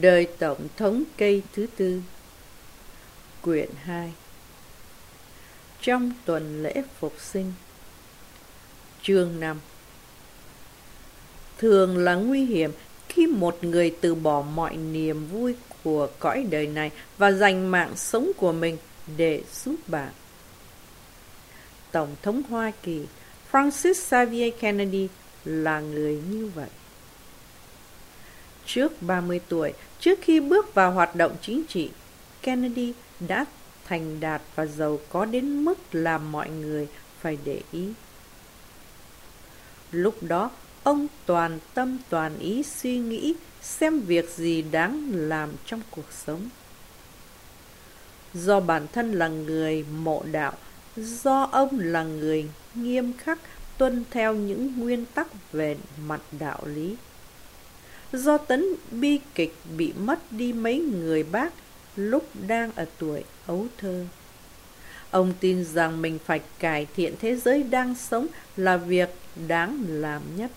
Đời Tổng thống cây thứ tư Quyển 2 Trong tuần lễ phục sinh Chương 5 Thường là nguy hiểm khi một người từ bỏ mọi niềm vui của cõi đời này và dành mạng sống của mình để giúp bạn. Tổng thống Hoa Kỳ Francis Xavier Kennedy là người như vậy. Trước 30 tuổi, trước khi bước vào hoạt động chính trị, Kennedy đã thành đạt và giàu có đến mức làm mọi người phải để ý. Lúc đó, ông toàn tâm toàn ý suy nghĩ xem việc gì đáng làm trong cuộc sống. Do bản thân là người mộ đạo, do ông là người nghiêm khắc tuân theo những nguyên tắc về mặt đạo lý do tấn bi kịch bị mất đi mấy người bác lúc đang ở tuổi ấu thơ. Ông tin rằng mình phải cải thiện thế giới đang sống là việc đáng làm nhất.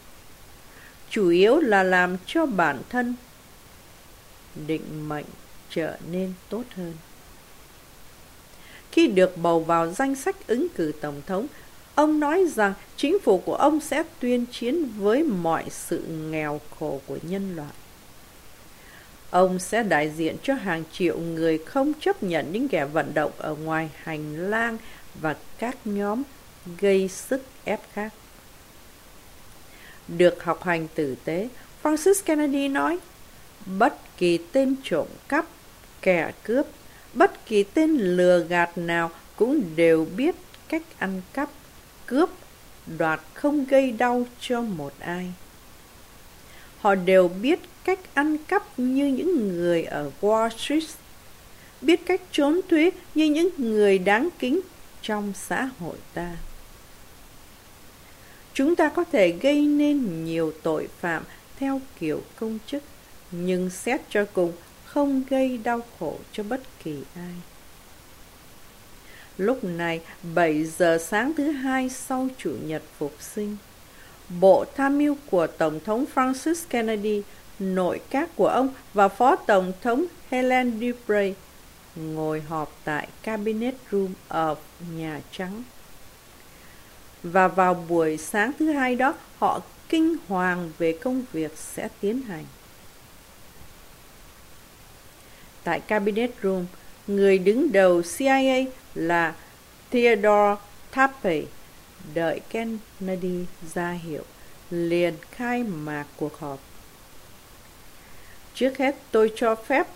Chủ yếu là làm cho bản thân định mệnh trở nên tốt hơn. Khi được bầu vào danh sách ứng cử tổng thống, Ông nói rằng chính phủ của ông sẽ tuyên chiến với mọi sự nghèo khổ của nhân loại. Ông sẽ đại diện cho hàng triệu người không chấp nhận những kẻ vận động ở ngoài hành lang và các nhóm gây sức ép khác. Được học hành tử tế, Francis Kennedy nói, bất kỳ tên trộm cắp, kẻ cướp, bất kỳ tên lừa gạt nào cũng đều biết cách ăn cắp cướp, đoạt không gây đau cho một ai. Họ đều biết cách ăn cắp như những người ở Wall Street, biết cách trốn thuế như những người đáng kính trong xã hội ta. Chúng ta có thể gây nên nhiều tội phạm theo kiểu công chức, nhưng xét cho cùng không gây đau khổ cho bất kỳ ai. Lúc này 7 giờ sáng thứ hai sau Chủ nhật phục sinh. Bộ tham mưu của Tổng thống Francis Kennedy, nội các của ông và Phó Tổng thống Helen Dupre ngồi họp tại Cabinet Room ở Nhà Trắng. Và vào buổi sáng thứ hai đó, họ kinh hoàng về công việc sẽ tiến hành. Tại Cabinet Room, người đứng đầu CIA là Theodore Tappe đợi Kennedy ra hiệu liền khai mạc cuộc họp. Trước hết tôi cho phép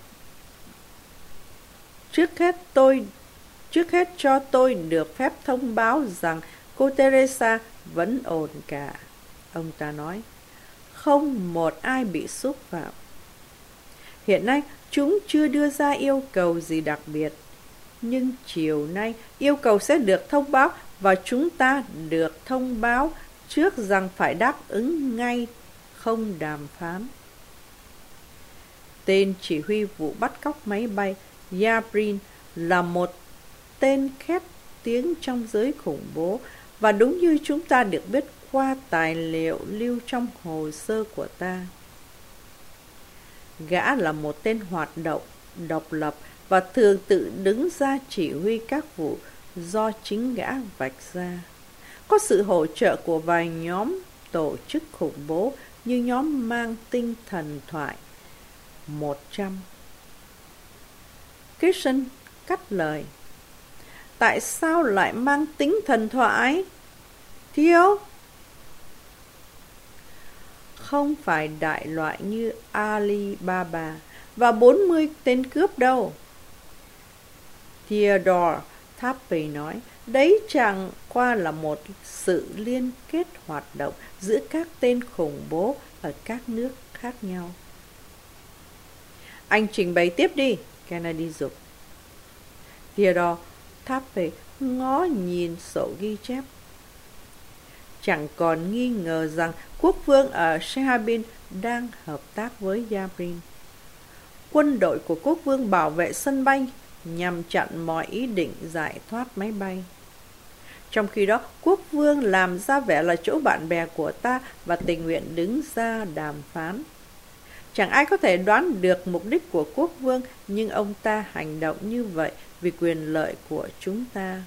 Trước hết tôi Trước hết cho tôi được phép thông báo rằng cô Teresa vẫn ổn cả. Ông ta nói, không một ai bị xúc phạm. Hiện nay, chúng chưa đưa ra yêu cầu gì đặc biệt nhưng chiều nay yêu cầu sẽ được thông báo và chúng ta được thông báo trước rằng phải đáp ứng ngay, không đàm phán. Tên chỉ huy vụ bắt cóc máy bay Yabrin là một tên khét tiếng trong giới khủng bố và đúng như chúng ta được biết qua tài liệu lưu trong hồ sơ của ta. Gã là một tên hoạt động, độc lập và thường tự đứng ra chỉ huy các vụ do chính gã vạch ra. Có sự hỗ trợ của vài nhóm tổ chức khủng bố như nhóm mang tinh thần thoại 100. Christian cắt lời. Tại sao lại mang tính thần thoại? Thiếu? Không phải đại loại như Alibaba và 40 tên cướp đâu. Theodore Tappy nói, đấy chẳng qua là một sự liên kết hoạt động giữa các tên khủng bố ở các nước khác nhau. Anh trình bày tiếp đi, Kennedy dục. Theodore Tappy ngó nhìn sổ ghi chép. Chẳng còn nghi ngờ rằng quốc vương ở Shehabin đang hợp tác với Yabrin. Quân đội của quốc vương bảo vệ sân bay nhằm chặn mọi ý định giải thoát máy bay. Trong khi đó, quốc vương làm ra vẻ là chỗ bạn bè của ta và tình nguyện đứng ra đàm phán. Chẳng ai có thể đoán được mục đích của quốc vương, nhưng ông ta hành động như vậy vì quyền lợi của chúng ta.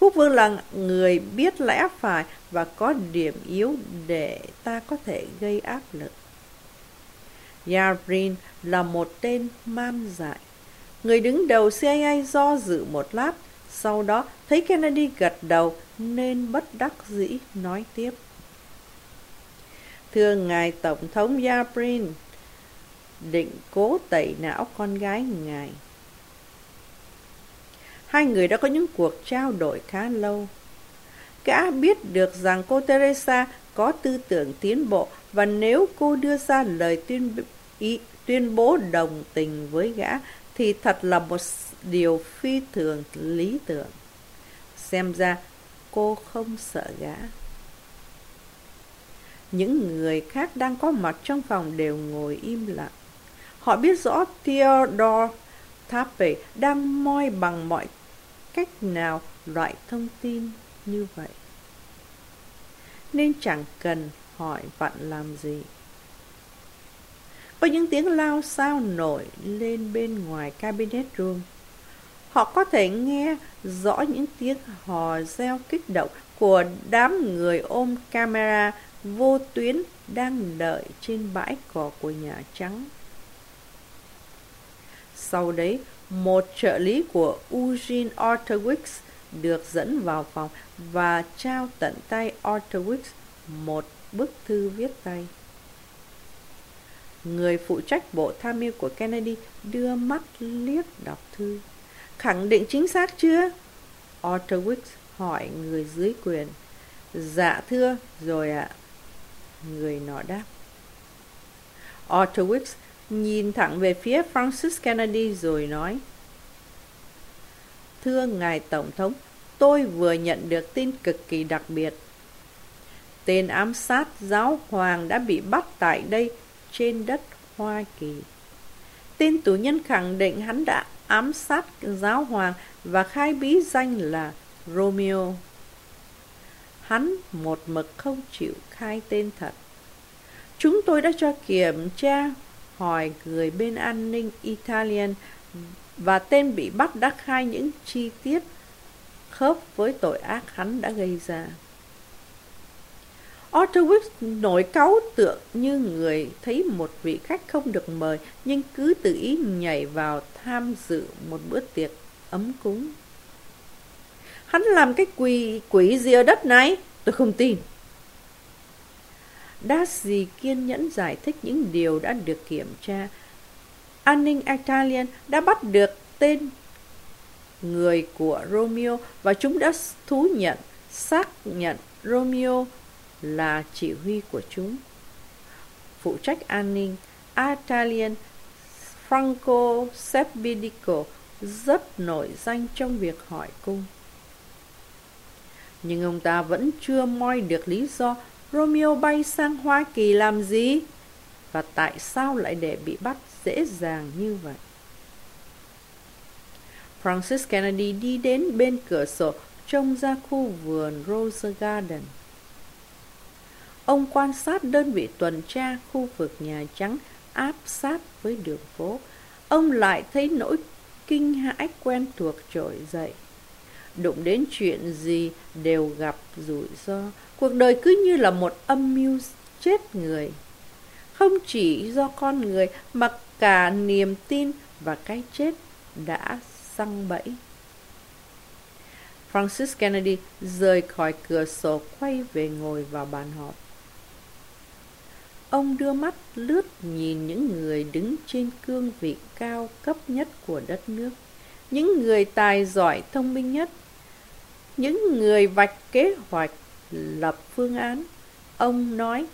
Quốc vương là người biết lẽ phải và có điểm yếu để ta có thể gây áp lực. Yarbrin là một tên man dại. Người đứng đầu CIA do dự một lát, sau đó thấy Kennedy gật đầu nên bất đắc dĩ nói tiếp. Thưa Ngài Tổng thống Yarbrin, định cố tẩy não con gái Ngài. Hai người đã có những cuộc trao đổi khá lâu. Gã biết được rằng cô Teresa có tư tưởng tiến bộ và nếu cô đưa ra lời tuyên, ý, tuyên bố đồng tình với gã thì thật là một điều phi thường lý tưởng. Xem ra cô không sợ gã. Những người khác đang có mặt trong phòng đều ngồi im lặng. Họ biết rõ Theodore Tappe đang moi bằng mọi cách nào loại thông tin như vậy. Nên chẳng cần hỏi vặn làm gì. Có những tiếng lao sao nổi lên bên ngoài cabinet room. Họ có thể nghe rõ những tiếng hò reo kích động của đám người ôm camera vô tuyến đang đợi trên bãi cỏ của Nhà Trắng. Sau đấy, một trợ lý của Eugene Ortewicz được dẫn vào phòng và trao tận tay Ortewicz một bức thư viết tay. Người phụ trách bộ tham mưu của Kennedy đưa mắt liếc đọc thư. Khẳng định chính xác chưa? Ortewicz hỏi người dưới quyền. Dạ thưa, rồi ạ. À. Người nọ đáp. Ortewicz nhìn thẳng về phía Francis Kennedy rồi nói. Thưa Ngài Tổng thống, tôi vừa nhận được tin cực kỳ đặc biệt. Tên ám sát giáo hoàng đã bị bắt tại đây trên đất Hoa Kỳ. Tên tù nhân khẳng định hắn đã ám sát giáo hoàng và khai bí danh là Romeo. Hắn một mực không chịu khai tên thật. Chúng tôi đã cho kiểm tra hỏi người bên an ninh Italian và tên bị bắt đã khai những chi tiết khớp với tội ác hắn đã gây ra. Otterwick nổi cáu tượng như người thấy một vị khách không được mời nhưng cứ tự ý nhảy vào tham dự một bữa tiệc ấm cúng. Hắn làm cái quỷ, quỷ gì ở đất này? Tôi không tin. Darcy kiên nhẫn giải thích những điều đã được kiểm tra. An ninh Italian đã bắt được tên người của Romeo và chúng đã thú nhận, xác nhận Romeo là chỉ huy của chúng. Phụ trách an ninh Italian Franco Sepidico rất nổi danh trong việc hỏi cung. Nhưng ông ta vẫn chưa moi được lý do Romeo bay sang Hoa Kỳ làm gì? Và tại sao lại để bị bắt dễ dàng như vậy? Francis Kennedy đi đến bên cửa sổ trông ra khu vườn Rose Garden. Ông quan sát đơn vị tuần tra khu vực Nhà Trắng áp sát với đường phố. Ông lại thấy nỗi kinh hãi quen thuộc trỗi dậy. Đụng đến chuyện gì đều gặp rủi ro. Cuộc đời cứ như là một âm mưu chết người. Không chỉ do con người mà cả niềm tin và cái chết đã săng bẫy. Francis Kennedy rời khỏi cửa sổ quay về ngồi vào bàn họp. Ông đưa mắt lướt nhìn những người đứng trên cương vị cao cấp nhất của đất nước, những người tài giỏi thông minh nhất, những người vạch kế hoạch lập phương án. Ông nói,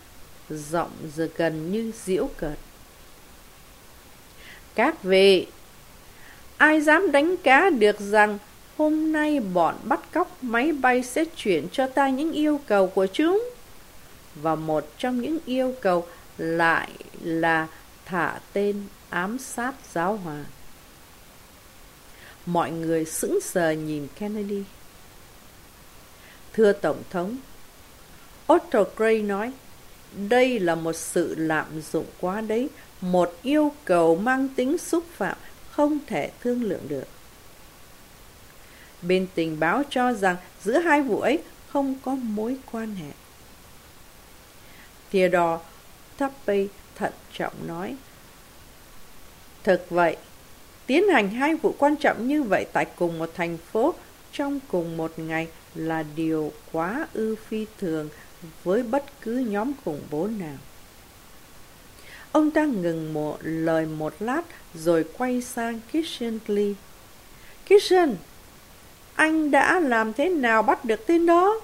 giọng giờ gần như diễu cợt. Các vị, ai dám đánh cá được rằng hôm nay bọn bắt cóc máy bay sẽ chuyển cho ta những yêu cầu của chúng? Và một trong những yêu cầu lại là thả tên ám sát giáo hoàng. Mọi người sững sờ nhìn Kennedy. Thưa Tổng thống, Otto Gray nói, đây là một sự lạm dụng quá đấy, một yêu cầu mang tính xúc phạm, không thể thương lượng được. Bên tình báo cho rằng giữa hai vụ ấy không có mối quan hệ. Theodore Tappey thận trọng nói. Thực vậy, tiến hành hai vụ quan trọng như vậy tại cùng một thành phố trong cùng một ngày là điều quá ư phi thường với bất cứ nhóm khủng bố nào. Ông ta ngừng một lời một lát rồi quay sang Kishenly. Kitchen, anh đã làm thế nào bắt được tên đó?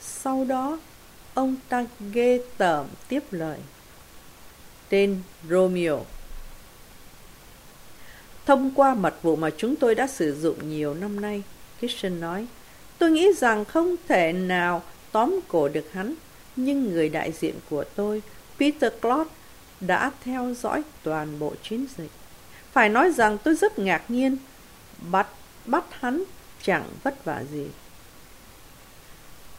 Sau đó, ông ta ghê tởm tiếp lời. Tên Romeo. Thông qua mật vụ mà chúng tôi đã sử dụng nhiều năm nay, Kitchen nói, tôi nghĩ rằng không thể nào tóm cổ được hắn, nhưng người đại diện của tôi, Peter Clot, đã theo dõi toàn bộ chiến dịch. Phải nói rằng tôi rất ngạc nhiên, bắt bắt hắn chẳng vất vả gì.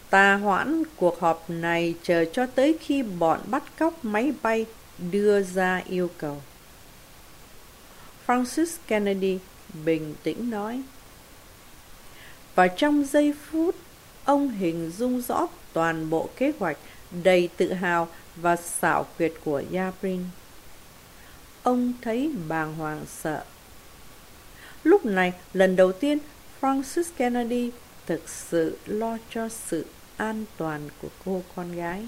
Ta hoãn cuộc họp này chờ cho tới khi bọn bắt cóc máy bay đưa ra yêu cầu. Francis Kennedy bình tĩnh nói. Và trong giây phút, ông hình dung rõ toàn bộ kế hoạch đầy tự hào và xảo quyệt của Yabrin. Ông thấy bàng hoàng sợ. Lúc này, lần đầu tiên, Francis Kennedy thực sự lo cho sự an toàn của cô con gái.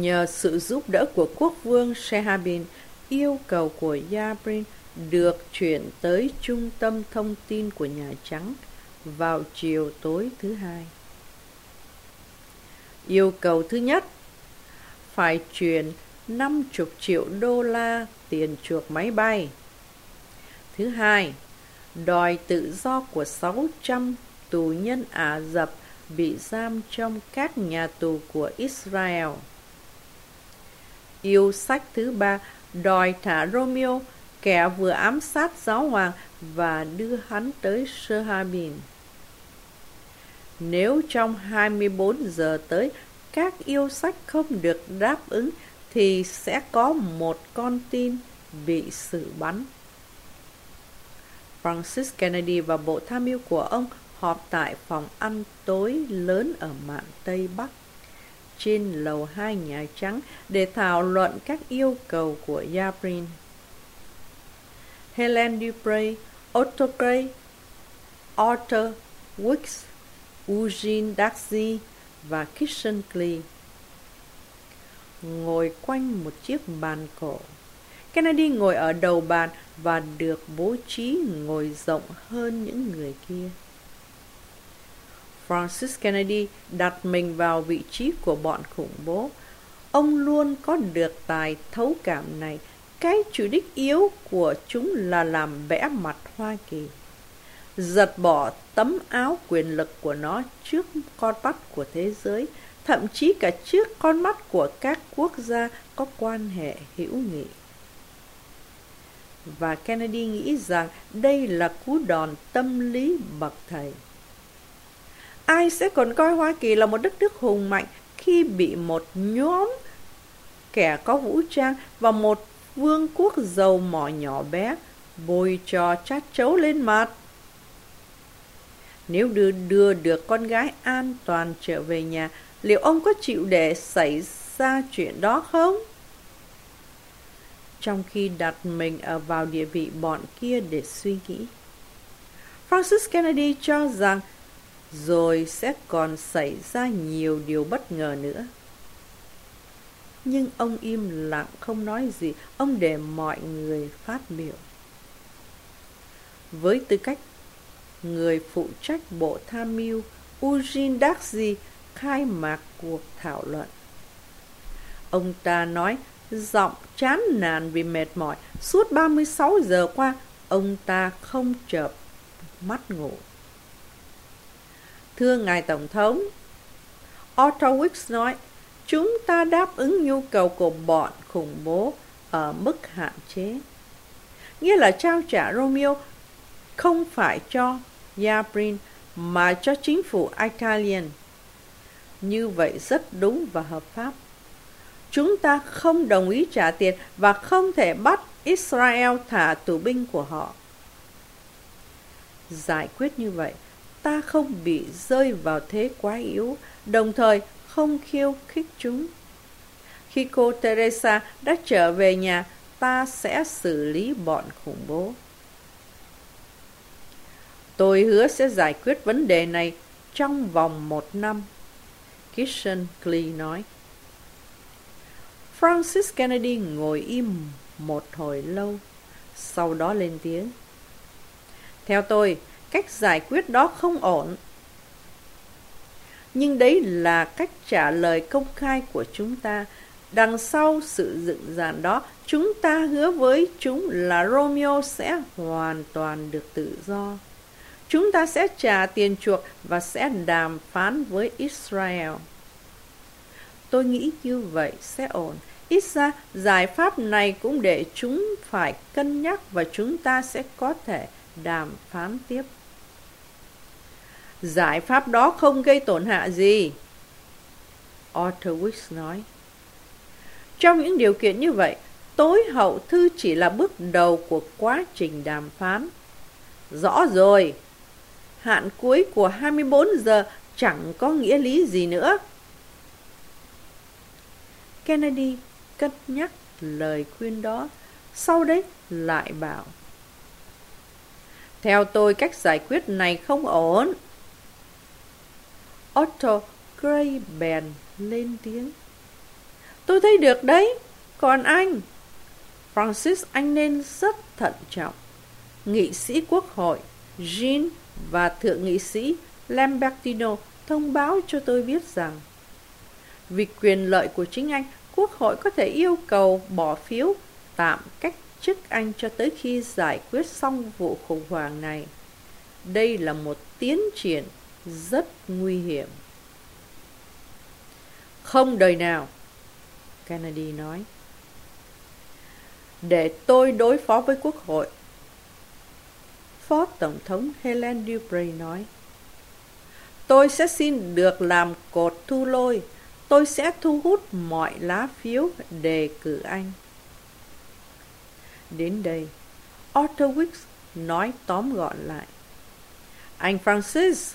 Nhờ sự giúp đỡ của quốc vương Shehabin, yêu cầu của Yabrin được chuyển tới trung tâm thông tin của Nhà Trắng vào chiều tối thứ hai. Yêu cầu thứ nhất, phải chuyển 50 triệu đô la tiền chuộc máy bay. Thứ hai, đòi tự do của 600 tù nhân Ả Rập bị giam trong các nhà tù của Israel. Yêu sách thứ ba đòi thả Romeo, kẻ vừa ám sát giáo hoàng và đưa hắn tới Sơ Ha Nếu trong 24 giờ tới các yêu sách không được đáp ứng thì sẽ có một con tin bị xử bắn. Francis Kennedy và bộ tham mưu của ông họp tại phòng ăn tối lớn ở mạn Tây Bắc trên lầu hai Nhà Trắng để thảo luận các yêu cầu của Yabrin. Helen Dupre, Otto Gray, Arthur Wicks, Eugene Darcy và Kitchen Klee ngồi quanh một chiếc bàn cổ. Kennedy ngồi ở đầu bàn và được bố trí ngồi rộng hơn những người kia. Francis Kennedy đặt mình vào vị trí của bọn khủng bố. Ông luôn có được tài thấu cảm này. Cái chủ đích yếu của chúng là làm vẽ mặt Hoa Kỳ. Giật bỏ tấm áo quyền lực của nó trước con mắt của thế giới, thậm chí cả trước con mắt của các quốc gia có quan hệ hữu nghị. Và Kennedy nghĩ rằng đây là cú đòn tâm lý bậc thầy. Ai sẽ còn coi Hoa Kỳ là một đất nước hùng mạnh khi bị một nhóm kẻ có vũ trang và một vương quốc giàu mỏ nhỏ bé bôi trò chát chấu lên mặt? Nếu đưa, đưa được con gái an toàn trở về nhà, liệu ông có chịu để xảy ra chuyện đó không? Trong khi đặt mình ở vào địa vị bọn kia để suy nghĩ. Francis Kennedy cho rằng rồi sẽ còn xảy ra nhiều điều bất ngờ nữa. Nhưng ông im lặng không nói gì, ông để mọi người phát biểu. Với tư cách người phụ trách bộ tham mưu Eugene Darcy khai mạc cuộc thảo luận. Ông ta nói giọng chán nản vì mệt mỏi. Suốt 36 giờ qua, ông ta không chợp mắt ngủ. Thưa Ngài Tổng thống, Otto Wicks nói, chúng ta đáp ứng nhu cầu của bọn khủng bố ở mức hạn chế. Nghĩa là trao trả Romeo không phải cho Yabrin mà cho chính phủ Italian. Như vậy rất đúng và hợp pháp. Chúng ta không đồng ý trả tiền và không thể bắt Israel thả tù binh của họ. Giải quyết như vậy, ta không bị rơi vào thế quá yếu, đồng thời không khiêu khích chúng. Khi cô Teresa đã trở về nhà, ta sẽ xử lý bọn khủng bố. Tôi hứa sẽ giải quyết vấn đề này trong vòng một năm. Kitchen Klee nói. Francis Kennedy ngồi im một hồi lâu, sau đó lên tiếng. Theo tôi, cách giải quyết đó không ổn. Nhưng đấy là cách trả lời công khai của chúng ta. Đằng sau sự dựng dàn đó, chúng ta hứa với chúng là Romeo sẽ hoàn toàn được tự do. Chúng ta sẽ trả tiền chuộc và sẽ đàm phán với Israel. Tôi nghĩ như vậy sẽ ổn. Ít ra, giải pháp này cũng để chúng phải cân nhắc và chúng ta sẽ có thể đàm phán tiếp. Giải pháp đó không gây tổn hại gì. Arthur Wicks nói. Trong những điều kiện như vậy, tối hậu thư chỉ là bước đầu của quá trình đàm phán. Rõ rồi, hạn cuối của 24 giờ chẳng có nghĩa lý gì nữa. Kennedy cân nhắc lời khuyên đó, sau đấy lại bảo. Theo tôi cách giải quyết này không ổn. Otto Gray bèn lên tiếng. Tôi thấy được đấy, còn anh? Francis anh nên rất thận trọng. Nghị sĩ quốc hội Jean và thượng nghị sĩ Lambertino thông báo cho tôi biết rằng vì quyền lợi của chính anh, Quốc hội có thể yêu cầu bỏ phiếu tạm cách chức anh cho tới khi giải quyết xong vụ khủng hoảng này. Đây là một tiến triển rất nguy hiểm. Không đời nào, Kennedy nói. Để tôi đối phó với Quốc hội, Phó Tổng thống Helen Dubray nói. Tôi sẽ xin được làm cột thu lôi. Tôi sẽ thu hút mọi lá phiếu đề cử anh. Đến đây, otto Wicks nói tóm gọn lại. Anh Francis,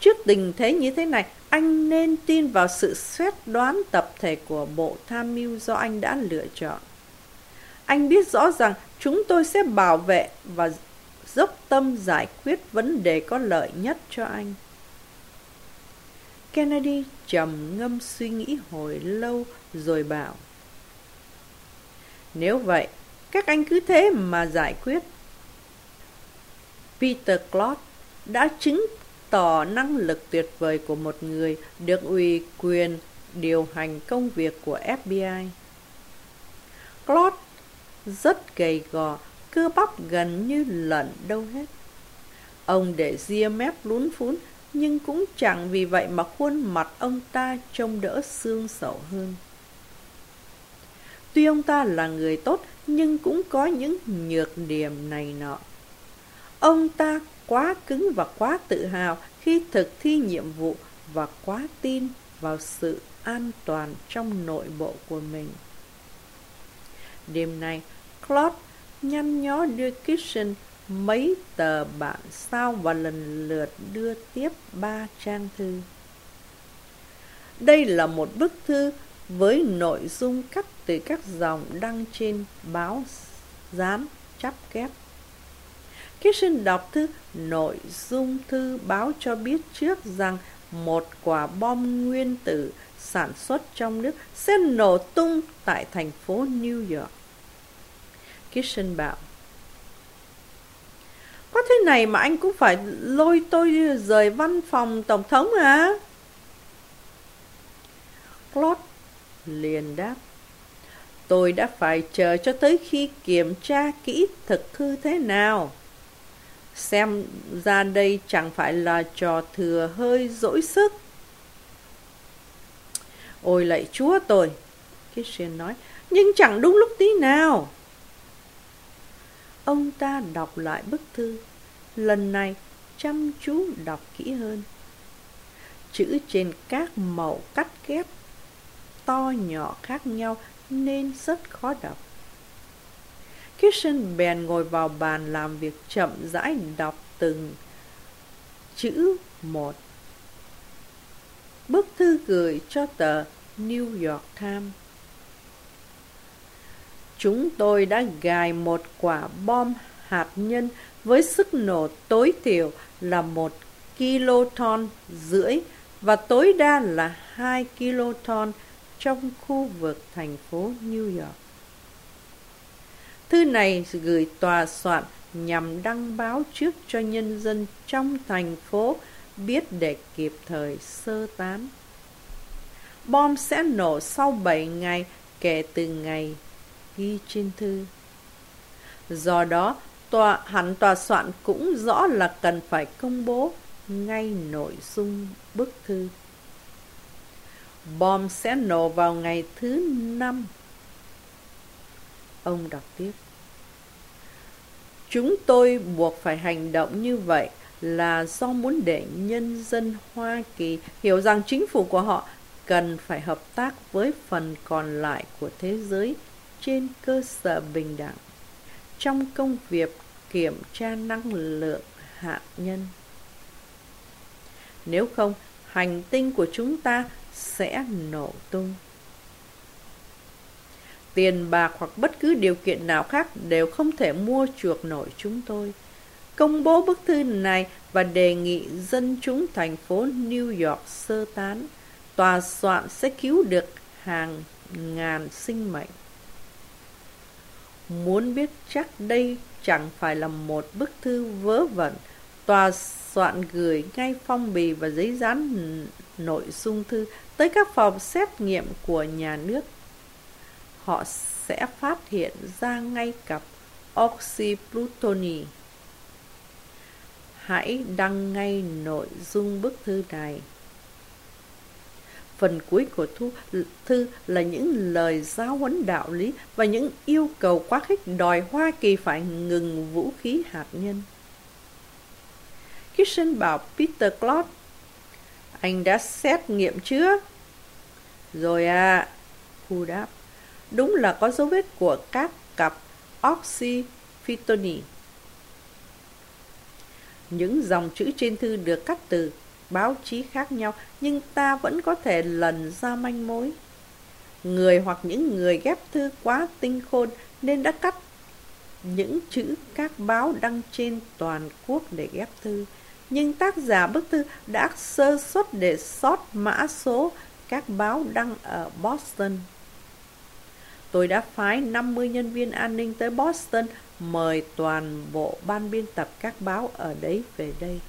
trước tình thế như thế này, anh nên tin vào sự xét đoán tập thể của bộ tham mưu do anh đã lựa chọn. Anh biết rõ rằng chúng tôi sẽ bảo vệ và dốc tâm giải quyết vấn đề có lợi nhất cho anh. Kennedy trầm ngâm suy nghĩ hồi lâu rồi bảo Nếu vậy, các anh cứ thế mà giải quyết. Peter Clot đã chứng tỏ năng lực tuyệt vời của một người được ủy quyền điều hành công việc của FBI. Claude rất gầy gò cơ bắp gần như lợn đâu hết. Ông để ria mép lún phún, nhưng cũng chẳng vì vậy mà khuôn mặt ông ta trông đỡ xương sầu hơn. Tuy ông ta là người tốt, nhưng cũng có những nhược điểm này nọ. Ông ta quá cứng và quá tự hào khi thực thi nhiệm vụ và quá tin vào sự an toàn trong nội bộ của mình. Đêm nay, Claude nhăn nhó đưa Kitchen mấy tờ bản sao và lần lượt đưa tiếp ba trang thư. Đây là một bức thư với nội dung cắt từ các dòng đăng trên báo dán chắp kép. Kitchen đọc thư, nội dung thư báo cho biết trước rằng một quả bom nguyên tử sản xuất trong nước sẽ nổ tung tại thành phố New York. Kitchen bảo, Có thế này mà anh cũng phải lôi tôi rời văn phòng Tổng thống à? Claude liền đáp, Tôi đã phải chờ cho tới khi kiểm tra kỹ thực hư thế nào. Xem ra đây chẳng phải là trò thừa hơi dỗi sức. Ôi lạy chúa tôi, Christian nói, nhưng chẳng đúng lúc tí nào. Ông ta đọc lại bức thư, lần này chăm chú đọc kỹ hơn. Chữ trên các màu cắt ghép to nhỏ khác nhau nên rất khó đọc. Kirsten bèn ngồi vào bàn làm việc chậm rãi đọc từng chữ một. Bức thư gửi cho tờ New York Times. Chúng tôi đã gài một quả bom hạt nhân với sức nổ tối thiểu là một kiloton rưỡi và tối đa là 2 kiloton trong khu vực thành phố New York. Thư này gửi tòa soạn nhằm đăng báo trước cho nhân dân trong thành phố biết để kịp thời sơ tán. Bom sẽ nổ sau 7 ngày kể từ ngày ghi trên thư. Do đó, tòa hẳn tòa soạn cũng rõ là cần phải công bố ngay nội dung bức thư. Bom sẽ nổ vào ngày thứ năm. Ông đọc tiếp. Chúng tôi buộc phải hành động như vậy là do muốn để nhân dân Hoa Kỳ hiểu rằng chính phủ của họ cần phải hợp tác với phần còn lại của thế giới trên cơ sở bình đẳng trong công việc kiểm tra năng lượng hạt nhân. Nếu không, hành tinh của chúng ta sẽ nổ tung. Tiền bạc hoặc bất cứ điều kiện nào khác đều không thể mua chuộc nổi chúng tôi. Công bố bức thư này và đề nghị dân chúng thành phố New York sơ tán. Tòa soạn sẽ cứu được hàng ngàn sinh mệnh. Muốn biết chắc đây chẳng phải là một bức thư vớ vẩn, tòa soạn gửi ngay phong bì và giấy dán nội dung thư tới các phòng xét nghiệm của nhà nước. Họ sẽ phát hiện ra ngay cặp oxyplutoni. Hãy đăng ngay nội dung bức thư này. Phần cuối của thu, thư là những lời giáo huấn đạo lý và những yêu cầu quá khích đòi Hoa Kỳ phải ngừng vũ khí hạt nhân. Kitchen bảo Peter Claude anh đã xét nghiệm chưa? Rồi à, Hu đáp. Đúng là có dấu vết của các cặp oxyphytoni. Những dòng chữ trên thư được cắt từ báo chí khác nhau, nhưng ta vẫn có thể lần ra manh mối. Người hoặc những người ghép thư quá tinh khôn nên đã cắt những chữ các báo đăng trên toàn quốc để ghép thư nhưng tác giả bức thư đã sơ suất để sót mã số các báo đăng ở Boston. Tôi đã phái 50 nhân viên an ninh tới Boston mời toàn bộ ban biên tập các báo ở đấy về đây.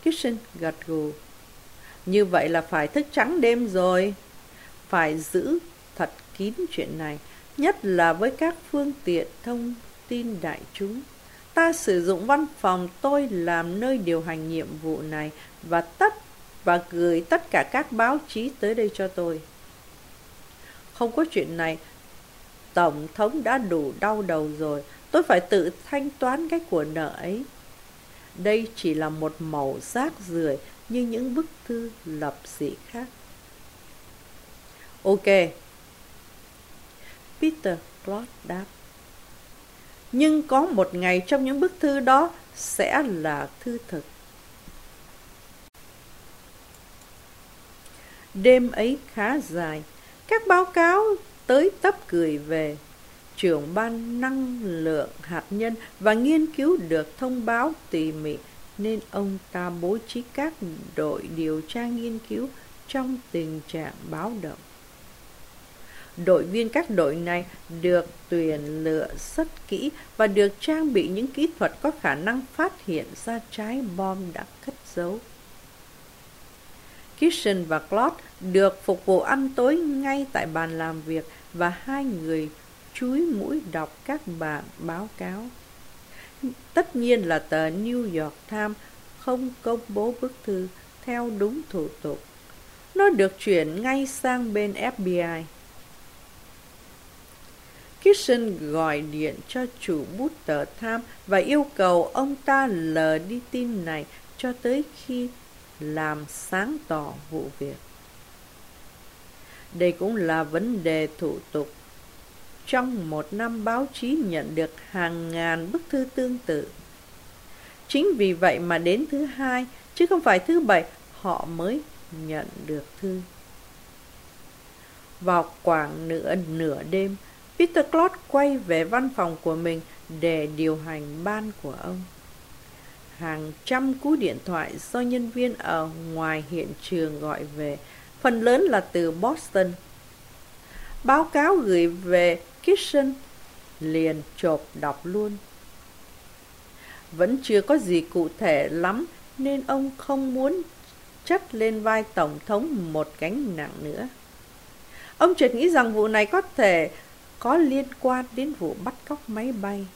Kitchen gật gù. Như vậy là phải thức trắng đêm rồi. Phải giữ thật kín chuyện này, nhất là với các phương tiện thông tin đại chúng ta sử dụng văn phòng tôi làm nơi điều hành nhiệm vụ này và tất và gửi tất cả các báo chí tới đây cho tôi. Không có chuyện này, Tổng thống đã đủ đau đầu rồi, tôi phải tự thanh toán cái của nợ ấy. Đây chỉ là một màu rác rưởi như những bức thư lập dị khác. Ok. Peter Claude đáp. Nhưng có một ngày trong những bức thư đó sẽ là thư thực. Đêm ấy khá dài, các báo cáo tới tấp gửi về. Trưởng ban năng lượng hạt nhân và nghiên cứu được thông báo tỉ mỉ nên ông ta bố trí các đội điều tra nghiên cứu trong tình trạng báo động. Đội viên các đội này được tuyển lựa rất kỹ và được trang bị những kỹ thuật có khả năng phát hiện ra trái bom đã cất giấu. Kitchen và Claude được phục vụ ăn tối ngay tại bàn làm việc và hai người chúi mũi đọc các bản báo cáo. Tất nhiên là tờ New York Times không công bố bức thư theo đúng thủ tục. Nó được chuyển ngay sang bên FBI. Kitchen gọi điện cho chủ bút tờ Times và yêu cầu ông ta lờ đi tin này cho tới khi làm sáng tỏ vụ việc. Đây cũng là vấn đề thủ tục. Trong một năm báo chí nhận được hàng ngàn bức thư tương tự. Chính vì vậy mà đến thứ hai, chứ không phải thứ bảy, họ mới nhận được thư. Vào khoảng nửa nửa đêm, Peter Claude quay về văn phòng của mình để điều hành ban của ông. Hàng trăm cú điện thoại do nhân viên ở ngoài hiện trường gọi về, phần lớn là từ Boston. Báo cáo gửi về Kitchen liền chộp đọc luôn. Vẫn chưa có gì cụ thể lắm, nên ông không muốn chất lên vai Tổng thống một gánh nặng nữa. Ông chợt nghĩ rằng vụ này có thể có liên quan đến vụ bắt cóc máy bay.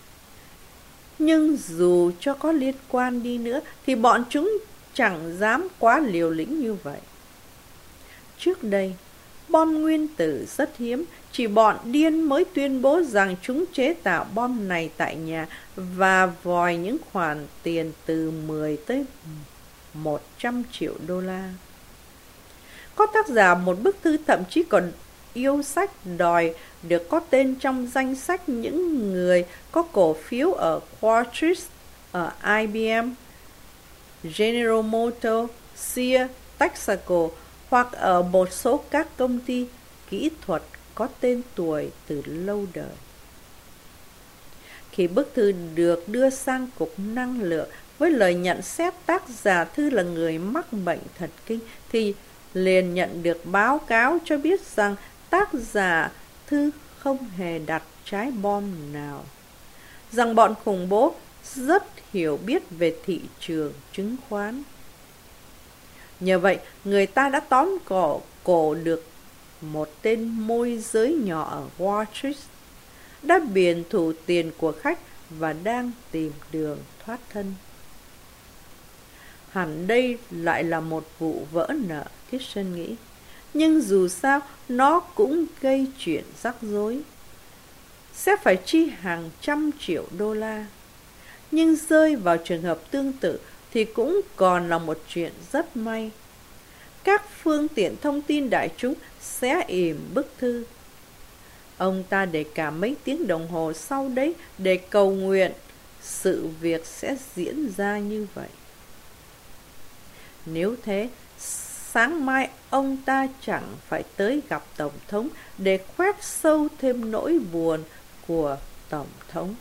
Nhưng dù cho có liên quan đi nữa, thì bọn chúng chẳng dám quá liều lĩnh như vậy. Trước đây, bom nguyên tử rất hiếm, chỉ bọn điên mới tuyên bố rằng chúng chế tạo bom này tại nhà và vòi những khoản tiền từ 10 tới 100 triệu đô la. Có tác giả một bức thư thậm chí còn yêu sách đòi được có tên trong danh sách những người có cổ phiếu ở Quartris, ở IBM, General Motors, Sears, Texaco hoặc ở một số các công ty kỹ thuật có tên tuổi từ lâu đời. Khi bức thư được đưa sang Cục Năng lượng với lời nhận xét tác giả thư là người mắc bệnh thần kinh thì liền nhận được báo cáo cho biết rằng tác giả thư không hề đặt trái bom nào. Rằng bọn khủng bố rất hiểu biết về thị trường chứng khoán. Nhờ vậy, người ta đã tóm cổ, cổ được một tên môi giới nhỏ ở Wall Street, đã biển thủ tiền của khách và đang tìm đường thoát thân. Hẳn đây lại là một vụ vỡ nợ, Kitchen nghĩ nhưng dù sao nó cũng gây chuyện rắc rối. Sẽ phải chi hàng trăm triệu đô la. Nhưng rơi vào trường hợp tương tự thì cũng còn là một chuyện rất may. Các phương tiện thông tin đại chúng sẽ ìm bức thư. Ông ta để cả mấy tiếng đồng hồ sau đấy để cầu nguyện sự việc sẽ diễn ra như vậy. Nếu thế, sáng mai ông ta chẳng phải tới gặp Tổng thống để khoét sâu thêm nỗi buồn của Tổng thống.